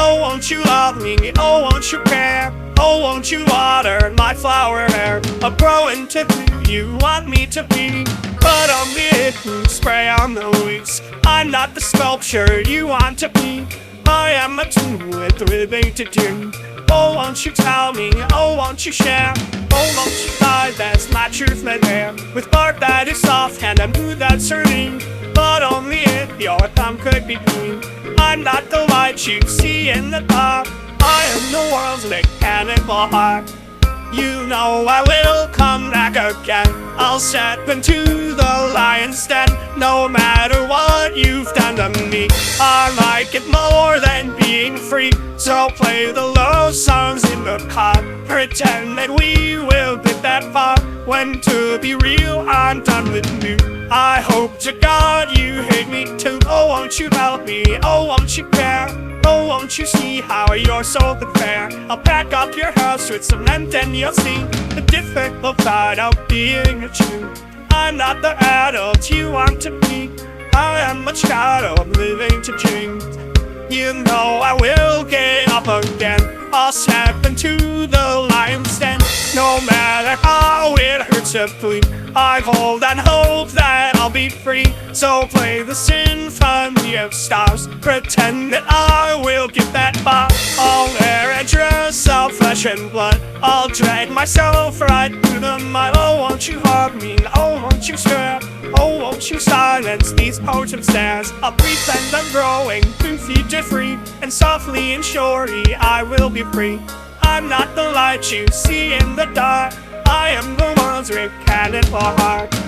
Oh, won't you love me? Oh, won't you care? Oh, won't you water my flower hair? I'm growing to you want me to be. But I'm the who spray on the weeds. I'm not the sculpture you want to be. I am a tune with ribbing to tune. Oh, won't you tell me? Oh, won't you share? Oh, won't you die? That's my truth, my there. With bark that is soft and a mood that's serene. But only your thumb could be green. I'm not the light you see in the dark. I am the world's mechanical heart. You know I will come back again. I'll step into the lion's den, no matter what you've done to me. I like it more than being free. So play the low songs in the car. Pretend that we will be that far. When to be real, I'm done with you. I hope to God you hate me too. Oh, won't you help me? Oh, won't you care? Oh, won't you see how you're so fair? I'll pack up your house with cement and you'll see the difficult part of being a Jew. I'm not the adult you want to be. I am a child of living to dreams. You know I will get up again. I'll step into bleed, I hold and hope that I'll be free. So play the symphony of stars. Pretend that I will get that far. I'll wear a dress of flesh and blood. I'll drag myself right through the mud. Oh, won't you hug me? Oh, won't you stir? Oh, won't you silence these potent stares? I'll pretend I'm growing feet to free, and softly and surely I will be free. I'm not the light you see in the dark. I am the one's mechanical heart.